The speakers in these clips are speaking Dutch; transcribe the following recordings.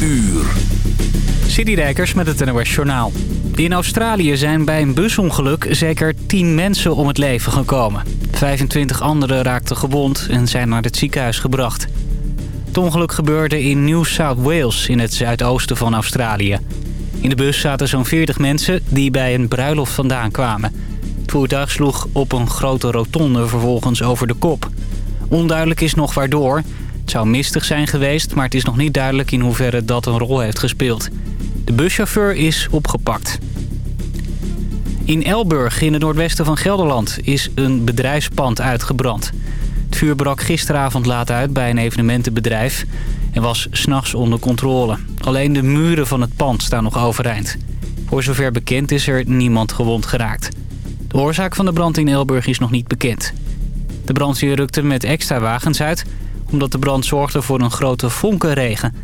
uur. Met het NOS Journaal. In Australië zijn bij een busongeluk zeker 10 mensen om het leven gekomen. 25 anderen raakten gewond en zijn naar het ziekenhuis gebracht. Het ongeluk gebeurde in New South Wales in het zuidoosten van Australië. In de bus zaten zo'n 40 mensen die bij een bruiloft vandaan kwamen. Het voertuig sloeg op een grote rotonde vervolgens over de kop. Onduidelijk is nog waardoor. Het zou mistig zijn geweest, maar het is nog niet duidelijk in hoeverre dat een rol heeft gespeeld. De buschauffeur is opgepakt. In Elburg, in het noordwesten van Gelderland, is een bedrijfspand uitgebrand. Het vuur brak gisteravond laat uit bij een evenementenbedrijf... en was s'nachts onder controle. Alleen de muren van het pand staan nog overeind. Voor zover bekend is er niemand gewond geraakt. De oorzaak van de brand in Elburg is nog niet bekend. De brandweer rukte met extra wagens uit... omdat de brand zorgde voor een grote vonkenregen...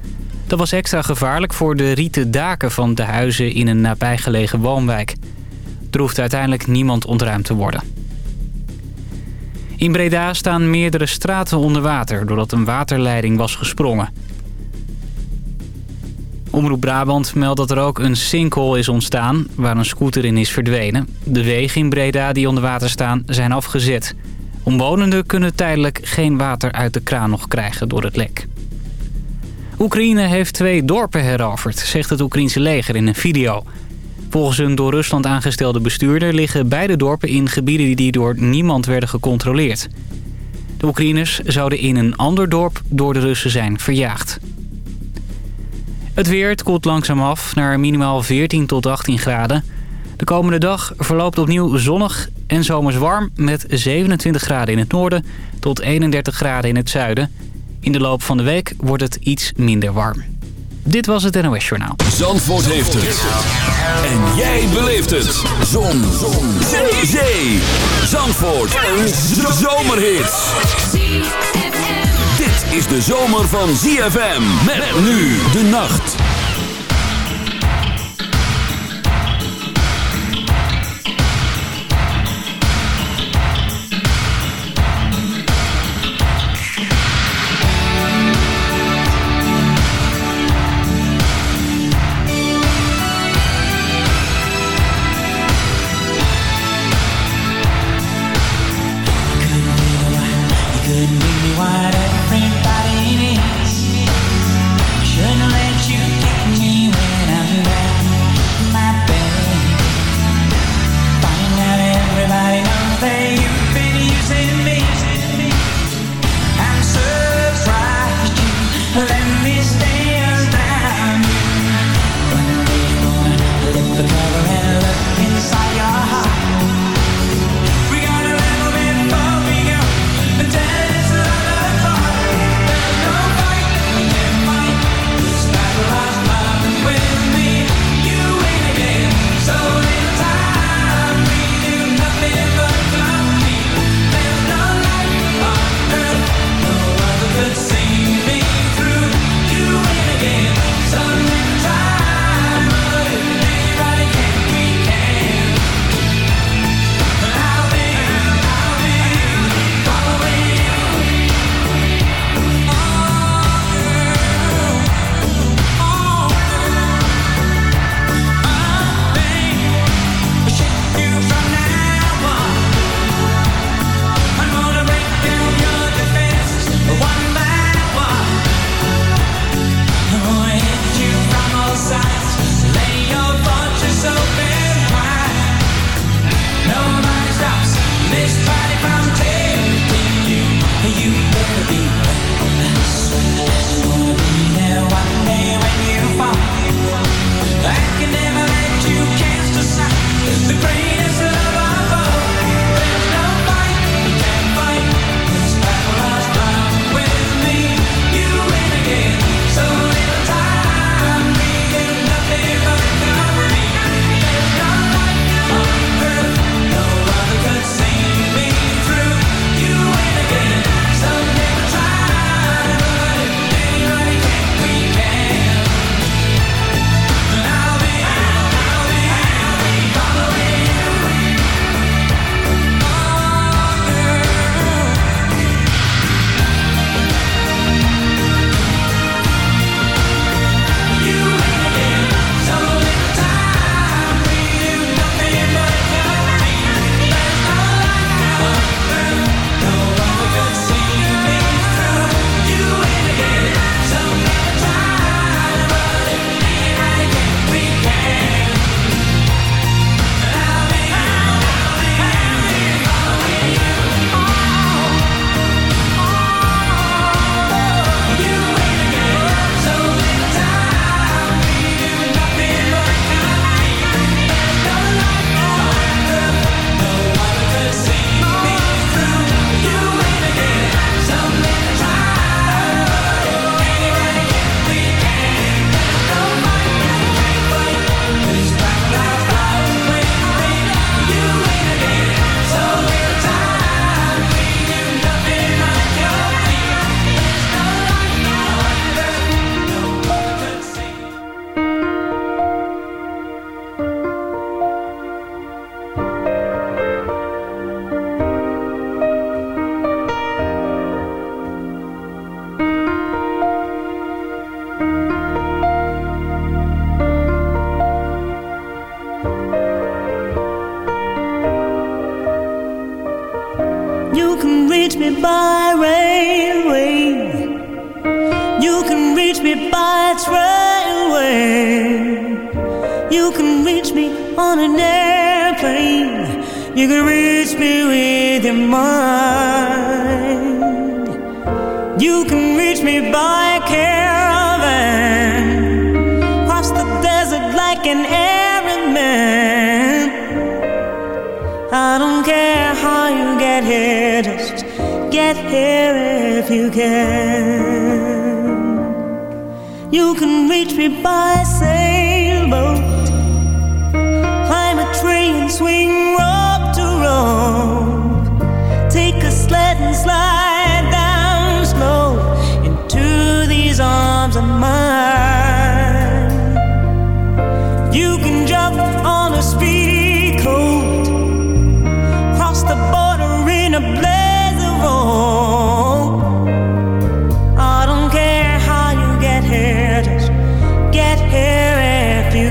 Dat was extra gevaarlijk voor de rieten daken van de huizen in een nabijgelegen woonwijk. Er hoeft uiteindelijk niemand ontruimd te worden. In Breda staan meerdere straten onder water doordat een waterleiding was gesprongen. Omroep Brabant meldt dat er ook een sinkhole is ontstaan waar een scooter in is verdwenen. De wegen in Breda die onder water staan zijn afgezet. Omwonenden kunnen tijdelijk geen water uit de kraan nog krijgen door het lek. Oekraïne heeft twee dorpen heroverd, zegt het Oekraïense leger in een video. Volgens een door Rusland aangestelde bestuurder liggen beide dorpen in gebieden die door niemand werden gecontroleerd. De Oekraïners zouden in een ander dorp door de Russen zijn verjaagd. Het weer het koelt langzaam af naar minimaal 14 tot 18 graden. De komende dag verloopt opnieuw zonnig en zomers warm met 27 graden in het noorden tot 31 graden in het zuiden. In de loop van de week wordt het iets minder warm. Dit was het NOS Journaal. Zandvoort heeft het. En jij beleeft het. Zon. Zon. Zee. Zee. Zandvoort. Een zomerhit. Dit is de zomer van ZFM. Met nu de nacht.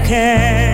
care.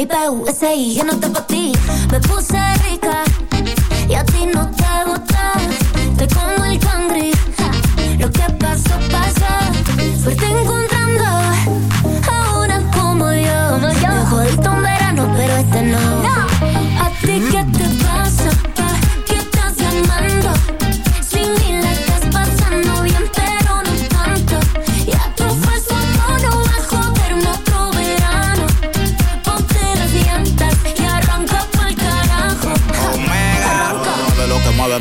mi PUSI Yo no te ti, me puse rica Y a ti no te gusta. Te como el cangri. Lo que pasó, pasó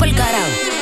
por el carajo.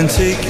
can take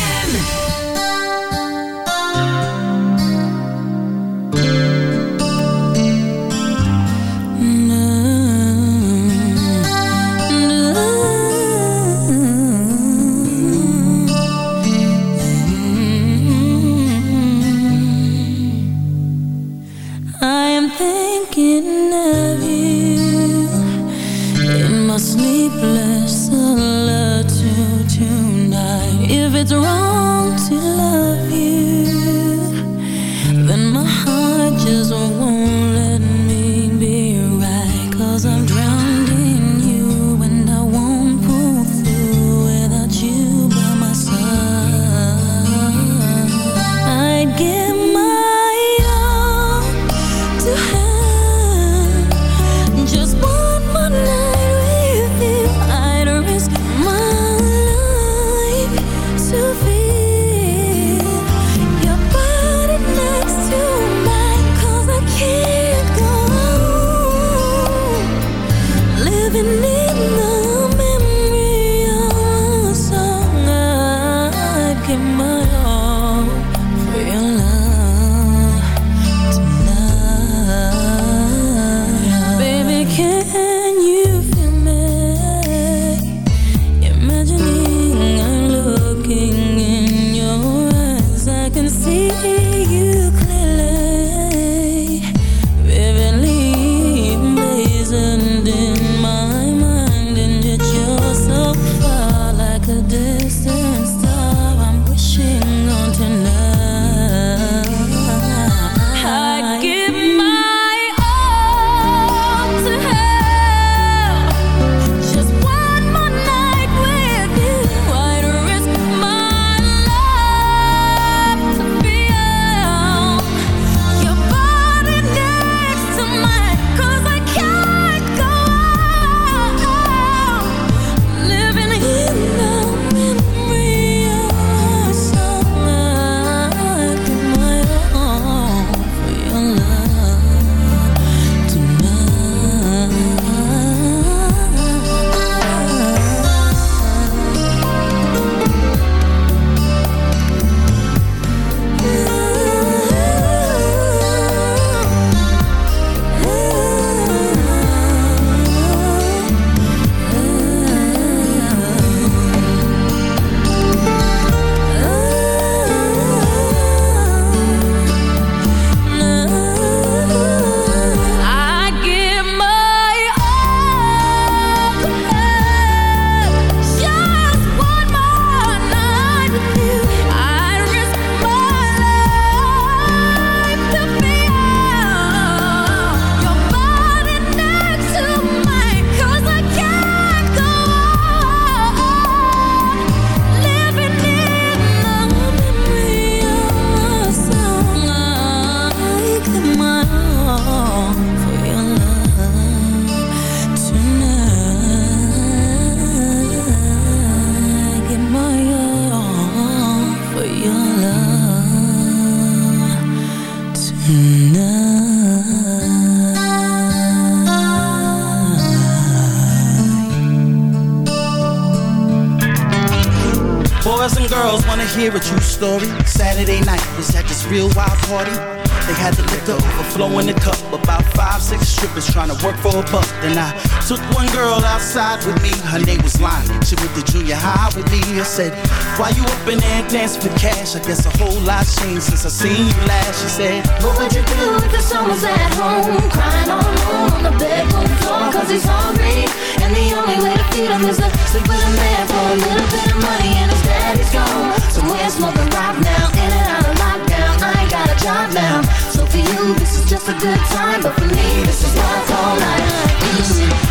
Hear a true story. Saturday night was at this real wild party. They had the liquor overflow in the cup. About five, six strippers trying to work for a buck. Then I took one girl outside with me. Her name was Lonnie. She went to junior high with me. I said, Why you up in there dancing for cash? I guess a whole lot changed since I seen you last. She said, What would you do if the was at home? Crying all alone on the bedroom floor cause he's hungry. And the only way to feed him is to sleep with a man for a little bit of money and his daddy's gone. Somewhere smoking rock now, in and out of lockdown. I ain't got a job now. So for you, this is just a good time. But for me, this is what I call life.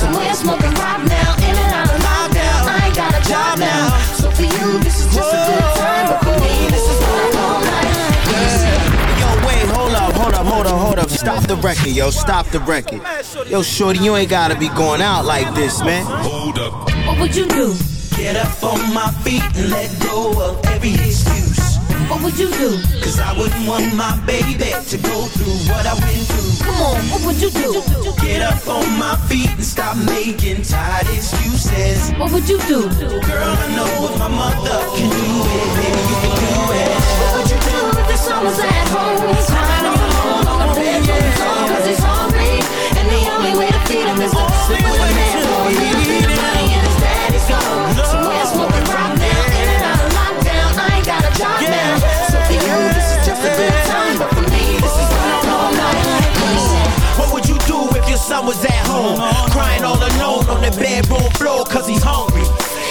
his daddy's gone. Somewhere smoking rock now, in and out of lockdown. I ain't got a job now. So for you, this is just a good time. But for me, this is what I call life. Yo, wait, hold up, hold up, hold up, hold up. Stop the record, yo, stop the record. Yo, shorty, you ain't gotta be going out like this, man. Hold up. What would you do? Get up on my feet and let go of every excuse. What would you do? Cause I wouldn't want my baby to go through what I went through. Come on, what would you do? Get up on my feet and stop making tired excuses. What would you do? Girl, I know if my mother can do it, baby, you can do it. What would you do if the son was at home? Crying all alone on the bedroom floor cause he's hungry. And the only way to feed him is Crying all alone on the bedroom floor cause he's hungry.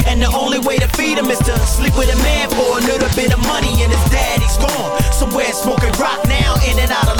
And the only way to feed him is to sleep with a man for a little bit of money and his daddy's gone. Somewhere smoking rock now, in and out of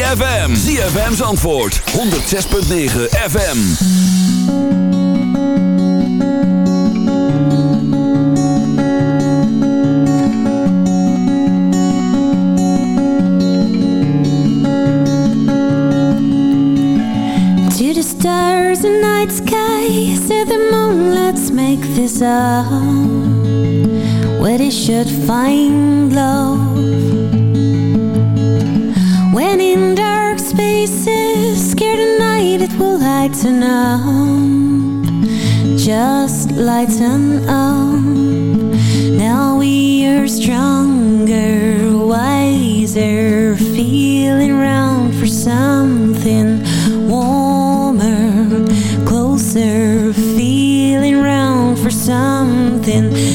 ZFM. ZFM's antwoord. 106.9 FM. To the stars and night sky Say the moon, let's make this up Where they should find love lighten up Just lighten up. Now we are stronger, wiser Feeling round for something warmer Closer, feeling round for something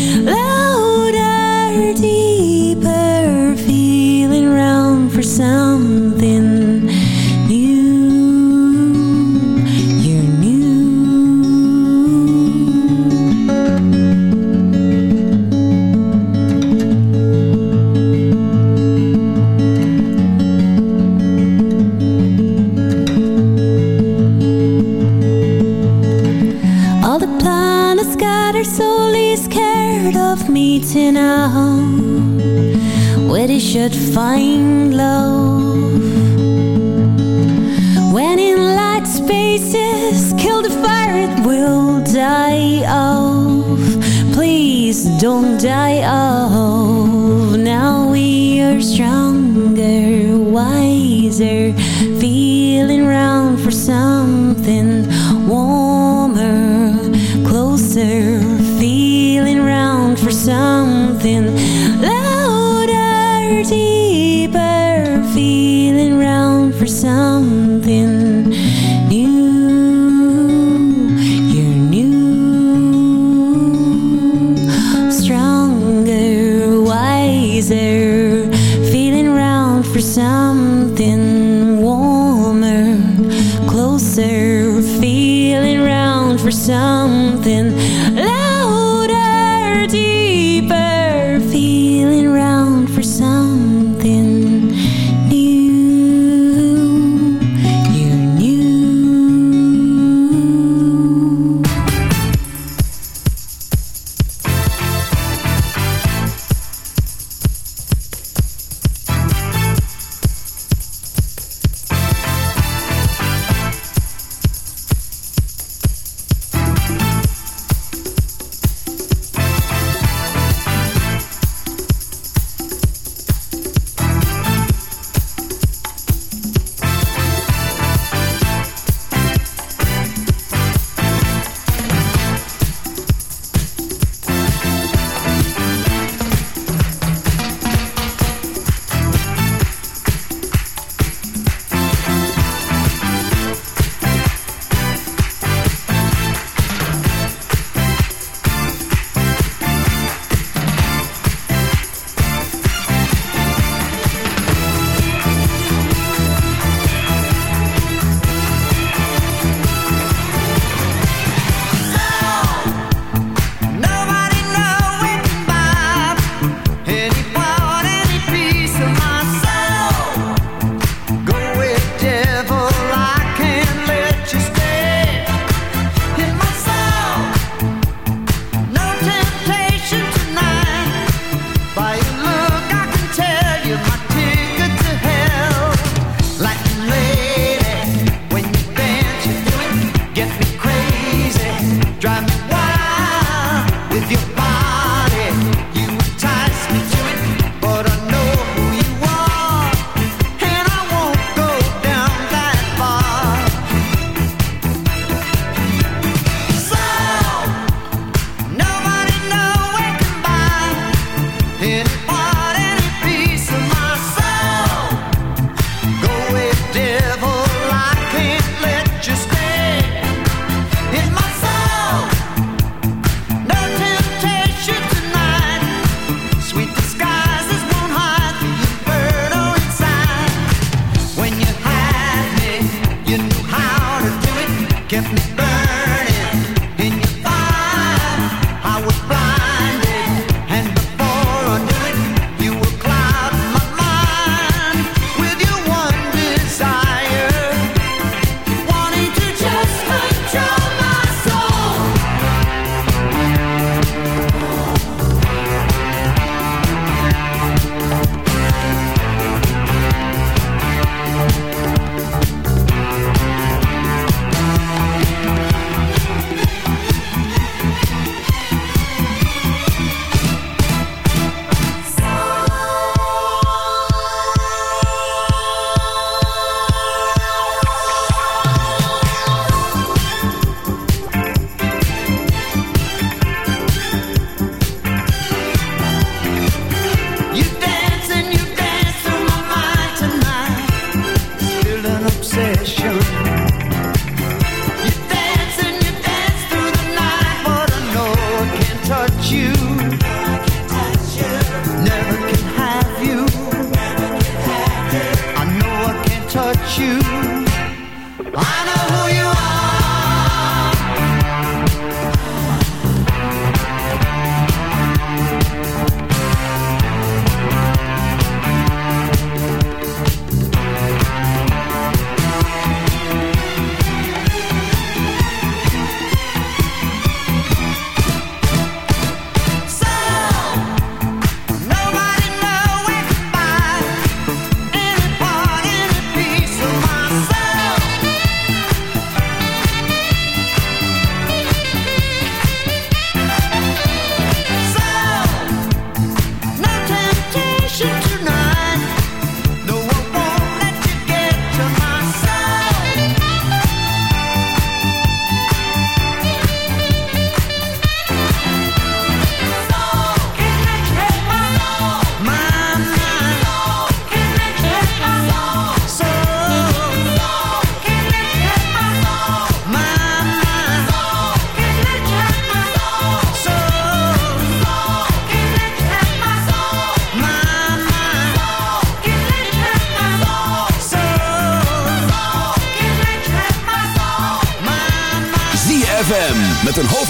should find love.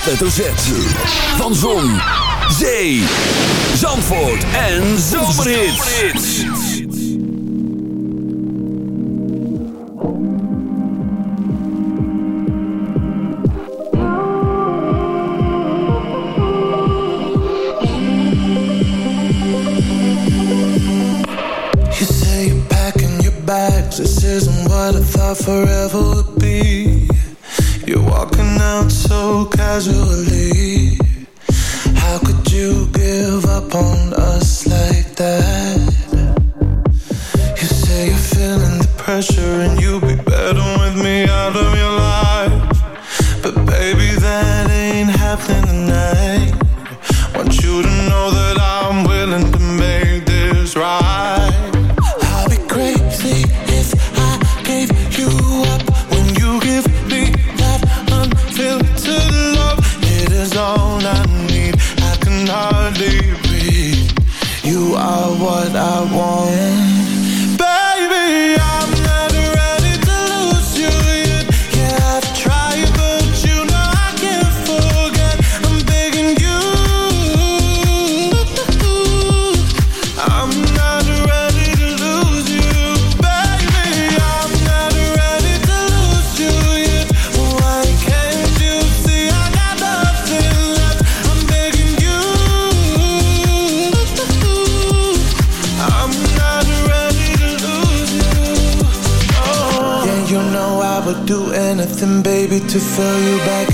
hoofdletter Z. Van Zon, Zee, Zandvoort en Zomerhits. You say you're packing your bags. This isn't what I thought forever casually to throw you back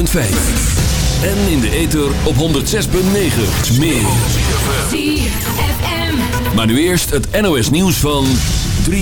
106.5. En in de ether op 106.9. Meer. Maar nu eerst het NOS nieuws van 3.